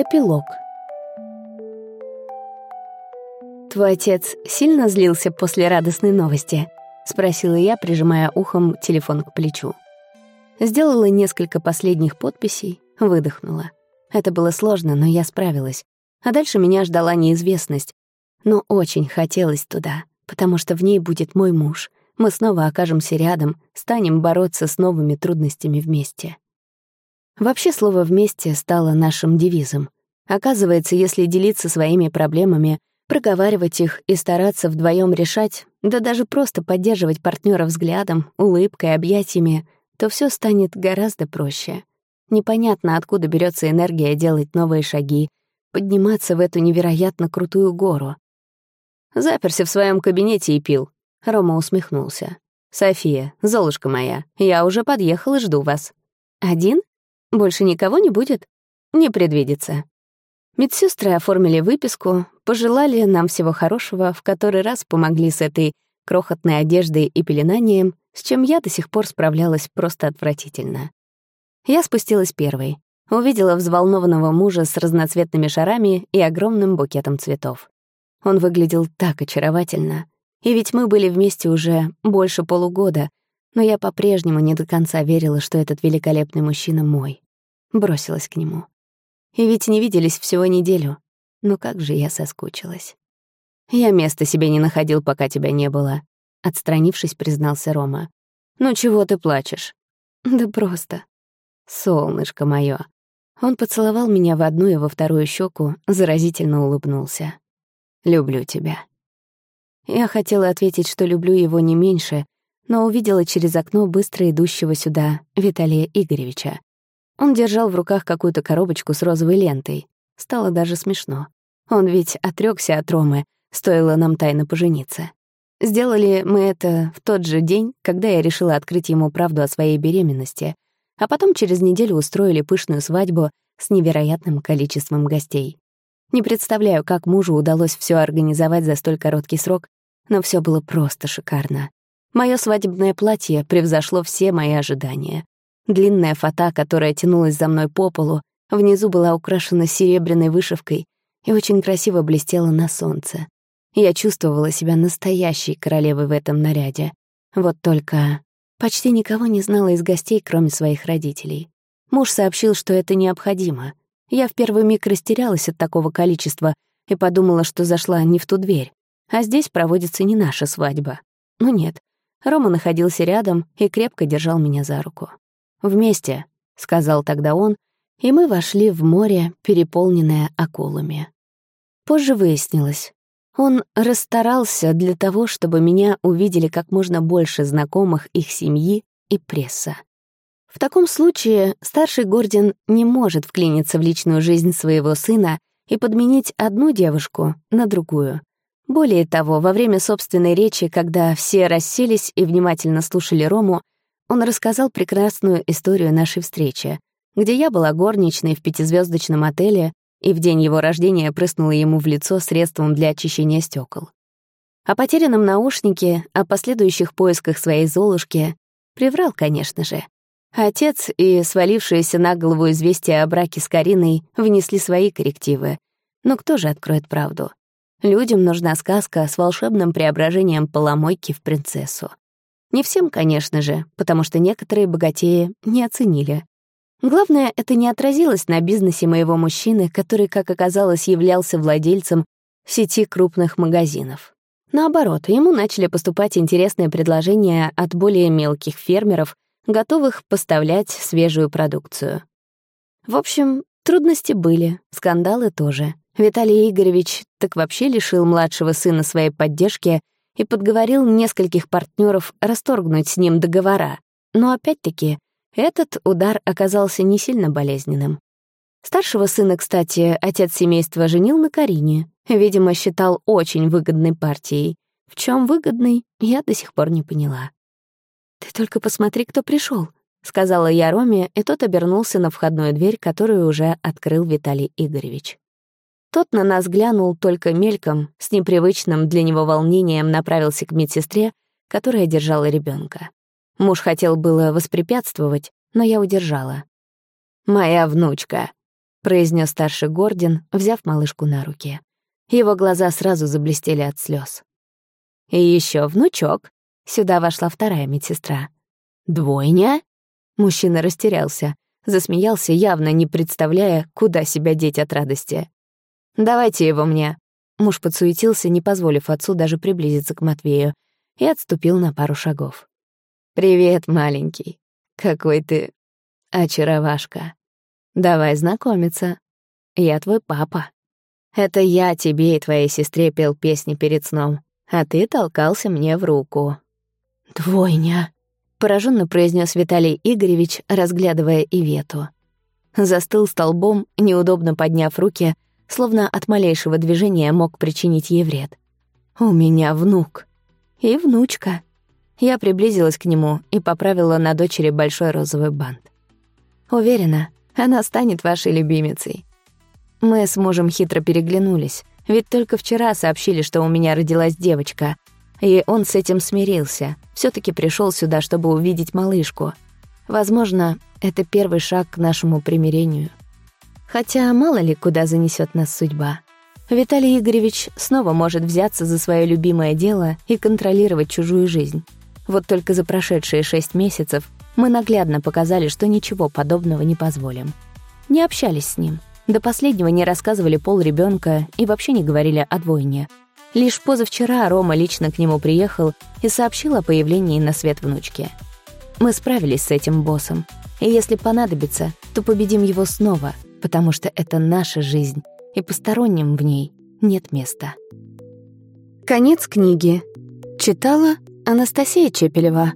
Эпилог. «Твой отец сильно злился после радостной новости?» — спросила я, прижимая ухом телефон к плечу. Сделала несколько последних подписей, выдохнула. Это было сложно, но я справилась. А дальше меня ждала неизвестность. Но очень хотелось туда, потому что в ней будет мой муж. Мы снова окажемся рядом, станем бороться с новыми трудностями вместе. Вообще слово «вместе» стало нашим девизом. Оказывается, если делиться своими проблемами, проговаривать их и стараться вдвоем решать, да даже просто поддерживать партнера взглядом, улыбкой, объятиями, то все станет гораздо проще. Непонятно, откуда берется энергия делать новые шаги, подниматься в эту невероятно крутую гору. Заперся в своем кабинете и пил. Рома усмехнулся. «София, золушка моя, я уже подъехал и жду вас». «Один?» Больше никого не будет? Не предвидится. Медсестры оформили выписку, пожелали нам всего хорошего, в который раз помогли с этой крохотной одеждой и пеленанием, с чем я до сих пор справлялась просто отвратительно. Я спустилась первой, увидела взволнованного мужа с разноцветными шарами и огромным букетом цветов. Он выглядел так очаровательно. И ведь мы были вместе уже больше полугода, но я по-прежнему не до конца верила, что этот великолепный мужчина мой. Бросилась к нему. И ведь не виделись всего неделю. Но как же я соскучилась. «Я места себе не находил, пока тебя не было», — отстранившись, признался Рома. «Ну чего ты плачешь?» «Да просто». «Солнышко моё». Он поцеловал меня в одну и во вторую щеку, заразительно улыбнулся. «Люблю тебя». Я хотела ответить, что люблю его не меньше, но увидела через окно быстро идущего сюда Виталия Игоревича. Он держал в руках какую-то коробочку с розовой лентой. Стало даже смешно. Он ведь отрёкся от Ромы, стоило нам тайно пожениться. Сделали мы это в тот же день, когда я решила открыть ему правду о своей беременности, а потом через неделю устроили пышную свадьбу с невероятным количеством гостей. Не представляю, как мужу удалось все организовать за столь короткий срок, но все было просто шикарно. Моё свадебное платье превзошло все мои ожидания. Длинная фата, которая тянулась за мной по полу, внизу была украшена серебряной вышивкой и очень красиво блестела на солнце. Я чувствовала себя настоящей королевой в этом наряде. Вот только почти никого не знала из гостей, кроме своих родителей. Муж сообщил, что это необходимо. Я в первый миг растерялась от такого количества и подумала, что зашла не в ту дверь. А здесь проводится не наша свадьба. Но нет, Рома находился рядом и крепко держал меня за руку. «Вместе», — сказал тогда он, и мы вошли в море, переполненное акулами. Позже выяснилось, он расстарался для того, чтобы меня увидели как можно больше знакомых их семьи и пресса. В таком случае старший Гордин не может вклиниться в личную жизнь своего сына и подменить одну девушку на другую. Более того, во время собственной речи, когда все расселись и внимательно слушали Рому, он рассказал прекрасную историю нашей встречи, где я была горничной в пятизвездочном отеле и в день его рождения прыснула ему в лицо средством для очищения стекол. О потерянном наушнике, о последующих поисках своей Золушки приврал, конечно же. Отец и свалившееся на голову известие о браке с Кариной внесли свои коррективы. Но кто же откроет правду? Людям нужна сказка с волшебным преображением поломойки в принцессу. Не всем, конечно же, потому что некоторые богатеи не оценили. Главное, это не отразилось на бизнесе моего мужчины, который, как оказалось, являлся владельцем сети крупных магазинов. Наоборот, ему начали поступать интересные предложения от более мелких фермеров, готовых поставлять свежую продукцию. В общем, трудности были, скандалы тоже. Виталий Игоревич так вообще лишил младшего сына своей поддержки и подговорил нескольких партнеров расторгнуть с ним договора. Но опять-таки, этот удар оказался не сильно болезненным. Старшего сына, кстати, отец семейства женил на Карине. Видимо, считал очень выгодной партией. В чем выгодный, я до сих пор не поняла. «Ты только посмотри, кто пришел, сказала я Роме, и тот обернулся на входную дверь, которую уже открыл Виталий Игоревич. Тот на нас глянул только мельком, с непривычным для него волнением направился к медсестре, которая держала ребенка. Муж хотел было воспрепятствовать, но я удержала. «Моя внучка», — произнес старший Гордин, взяв малышку на руки. Его глаза сразу заблестели от слез. И еще внучок. Сюда вошла вторая медсестра. Двойня? Мужчина растерялся, засмеялся, явно не представляя, куда себя деть от радости. «Давайте его мне». Муж подсуетился, не позволив отцу даже приблизиться к Матвею, и отступил на пару шагов. «Привет, маленький. Какой ты очаровашка. Давай знакомиться. Я твой папа. Это я тебе и твоей сестре пел песни перед сном, а ты толкался мне в руку». «Двойня», — пораженно произнес Виталий Игоревич, разглядывая Ивету. Застыл столбом, неудобно подняв руки, словно от малейшего движения мог причинить ей вред. «У меня внук. И внучка». Я приблизилась к нему и поправила на дочери большой розовый бант. «Уверена, она станет вашей любимицей. Мы с мужем хитро переглянулись, ведь только вчера сообщили, что у меня родилась девочка, и он с этим смирился, все таки пришел сюда, чтобы увидеть малышку. Возможно, это первый шаг к нашему примирению. Хотя мало ли, куда занесет нас судьба. Виталий Игоревич снова может взяться за свое любимое дело и контролировать чужую жизнь. Вот только за прошедшие шесть месяцев мы наглядно показали, что ничего подобного не позволим. Не общались с ним — до последнего не рассказывали пол ребенка и вообще не говорили о двойне. Лишь позавчера Рома лично к нему приехал и сообщил о появлении на свет внучки. Мы справились с этим боссом, и если понадобится, то победим его снова, потому что это наша жизнь, и посторонним в ней нет места. Конец книги. Читала Анастасия Чепелева.